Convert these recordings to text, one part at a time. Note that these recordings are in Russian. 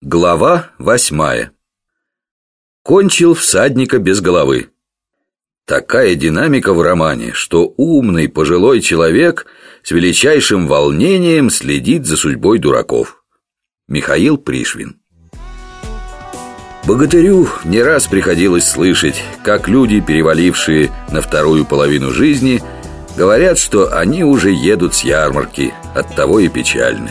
Глава восьмая Кончил всадника без головы. Такая динамика в романе, что умный пожилой человек с величайшим волнением следит за судьбой дураков. Михаил Пришвин Богатырю не раз приходилось слышать, как люди, перевалившие на вторую половину жизни, говорят, что они уже едут с ярмарки, оттого и печальны.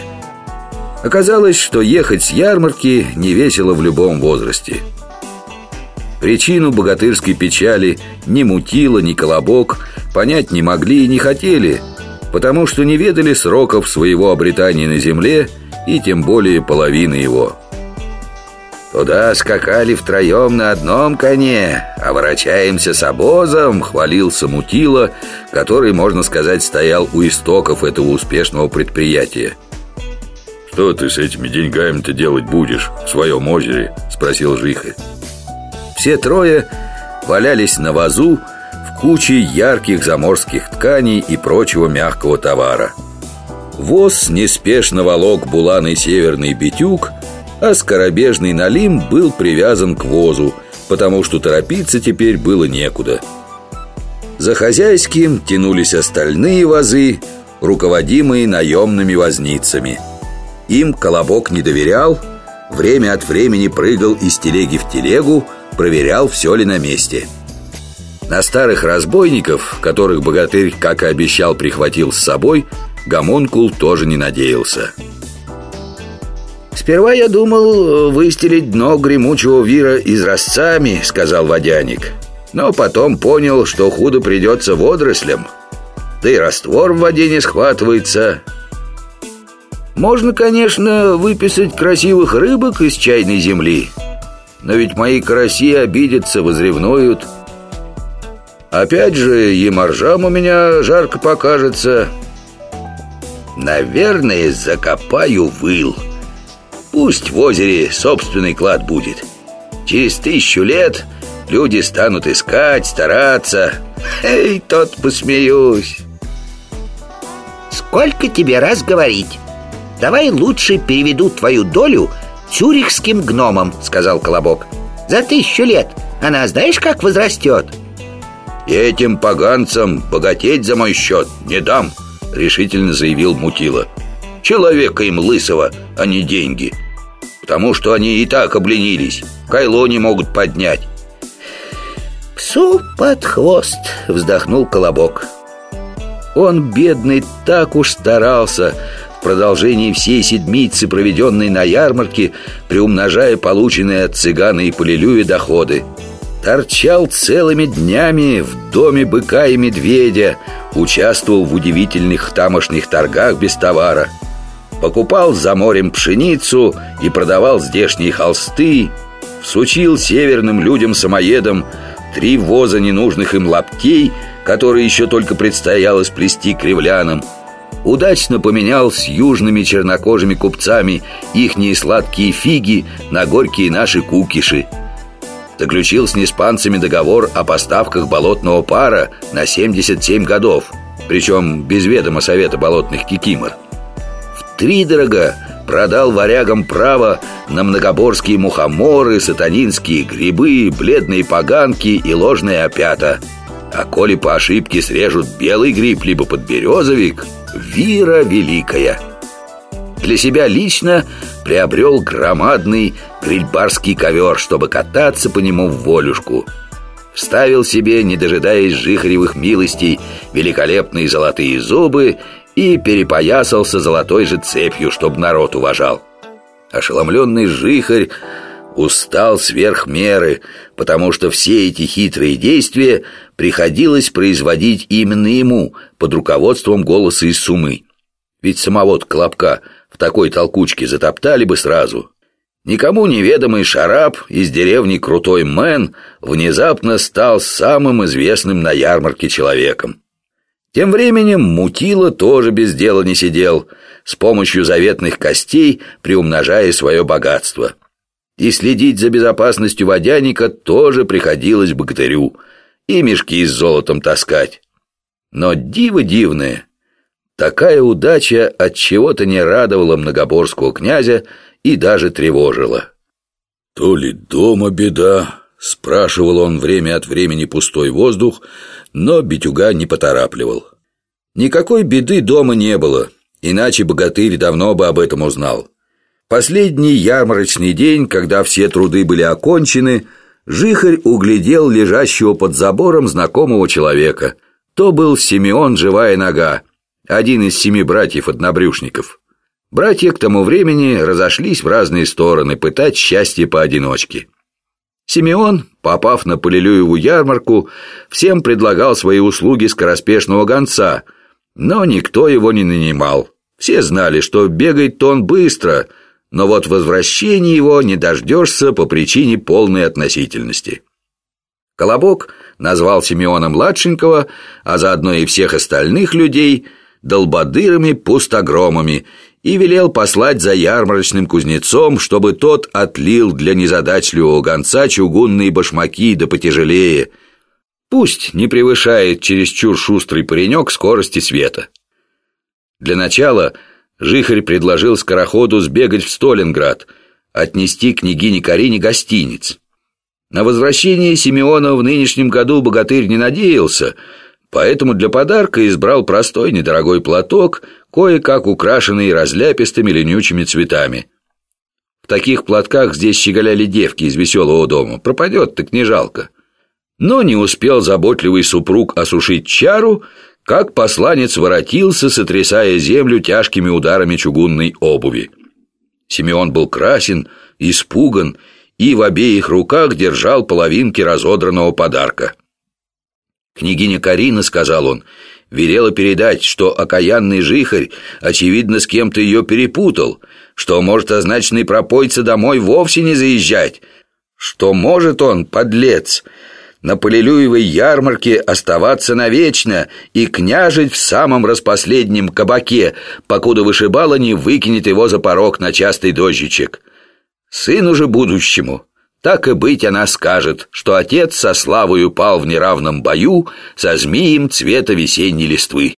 Оказалось, что ехать с ярмарки не весело в любом возрасте. Причину богатырской печали ни Мутила, ни Колобок понять не могли и не хотели, потому что не ведали сроков своего обретания на земле и тем более половины его. «Туда скакали втроем на одном коне, а ворочаемся с обозом», — хвалился Мутила, который, можно сказать, стоял у истоков этого успешного предприятия. «Что ты с этими деньгами-то делать будешь в своем озере?» – спросил Жихарь. Все трое валялись на вазу в куче ярких заморских тканей и прочего мягкого товара. Воз неспешно волок буланый северный битюк, а скоробежный налим был привязан к возу, потому что торопиться теперь было некуда. За хозяйским тянулись остальные вазы, руководимые наемными возницами – им Колобок не доверял, время от времени прыгал из телеги в телегу, проверял, все ли на месте. На старых разбойников, которых богатырь, как и обещал, прихватил с собой, Гомункул тоже не надеялся. «Сперва я думал выстелить дно гремучего вира изразцами», — сказал водяник. «Но потом понял, что худо придется водорослям. Да и раствор в воде не схватывается, можно, конечно, выписать красивых рыбок из чайной земли, но ведь мои караси обидятся, возревнуют. Опять же, и моржам у меня жарко покажется. Наверное, закопаю выл. Пусть в озере собственный клад будет. Через тысячу лет люди станут искать, стараться. Эй, тот посмеюсь. Сколько тебе раз говорить? Давай лучше переведу твою долю тюрихским гномам, сказал Колобок. За тысячу лет она знаешь, как возрастет? Этим поганцам богатеть за мой счет не дам, решительно заявил Мутила. Человека им лысого, а не деньги. Потому что они и так обленились, кайло не могут поднять. «Псу под хвост!» — вздохнул Колобок. Он, бедный, так уж старался, продолжении всей седмицы, проведенной на ярмарке, приумножая полученные от цыгана и полилюя доходы. Торчал целыми днями в доме быка и медведя, участвовал в удивительных тамошних торгах без товара. Покупал за морем пшеницу и продавал здешние холсты, всучил северным людям-самоедам три воза ненужных им лаптей, которые еще только предстояло сплести кривлянам, удачно поменял с южными чернокожими купцами ихние сладкие фиги на горькие наши кукиши. Заключил с неспанцами договор о поставках болотного пара на 77 годов, причем без ведома Совета болотных кикимор. Втридорога продал варягам право на многоборские мухоморы, сатанинские грибы, бледные поганки и ложные опята. А коли по ошибке срежут белый гриб либо подберезовик – Вира Великая. Для себя лично приобрел громадный грильбарский ковер, чтобы кататься по нему в волюшку. Вставил себе, не дожидаясь жихаревых милостей, великолепные золотые зубы и перепоясался золотой же цепью, чтобы народ уважал. Ошеломленный жихарь устал сверх меры, потому что все эти хитрые действия приходилось производить именно ему под руководством голоса из сумы. Ведь самого Колобка в такой толкучке затоптали бы сразу. Никому неведомый шарап из деревни Крутой Мэн внезапно стал самым известным на ярмарке человеком. Тем временем Мутила тоже без дела не сидел, с помощью заветных костей приумножая свое богатство – и следить за безопасностью водяника тоже приходилось богатырю, и мешки с золотом таскать. Но диво дивное, такая удача от чего-то не радовала многоборского князя и даже тревожило. «То ли дома беда?» — спрашивал он время от времени пустой воздух, но Битюга не поторапливал. Никакой беды дома не было, иначе богатырь давно бы об этом узнал. Последний ярмарочный день, когда все труды были окончены, Жихарь углядел лежащего под забором знакомого человека. То был Симеон Живая Нога, один из семи братьев-однобрюшников. Братья к тому времени разошлись в разные стороны пытать счастье поодиночке. Симеон, попав на Полилюеву ярмарку, всем предлагал свои услуги скороспешного гонца, но никто его не нанимал. Все знали, что бегает-то он быстро – но вот возвращения его не дождешься по причине полной относительности. Колобок назвал Симеона младшенького, а заодно и всех остальных людей долбодырами-пустогромами и велел послать за ярмарочным кузнецом, чтобы тот отлил для незадачливого гонца чугунные башмаки да потяжелее. Пусть не превышает чересчур шустрый паренек скорости света. Для начала – Жихарь предложил скороходу сбегать в Сталинград, отнести княгине Карине гостиниц. На возвращение Симеона в нынешнем году богатырь не надеялся, поэтому для подарка избрал простой недорогой платок, кое-как украшенный разляпистыми ленючими цветами. В таких платках здесь щеголяли девки из веселого дома, пропадет так не жалко. Но не успел заботливый супруг осушить чару, как посланец воротился, сотрясая землю тяжкими ударами чугунной обуви. Симеон был красен, испуган и в обеих руках держал половинки разодранного подарка. «Княгиня Карина», — сказал он, — велела передать, что окаянный жихарь, очевидно, с кем-то ее перепутал, что может означенный пропойца домой вовсе не заезжать, что может он, подлец, на Полилюевой ярмарке оставаться навечно и княжить в самом распоследнем кабаке, покуда вышибала не выкинет его за порог на частый дождичек. Сыну же будущему, так и быть она скажет, что отец со славой упал в неравном бою со змеем цвета весенней листвы.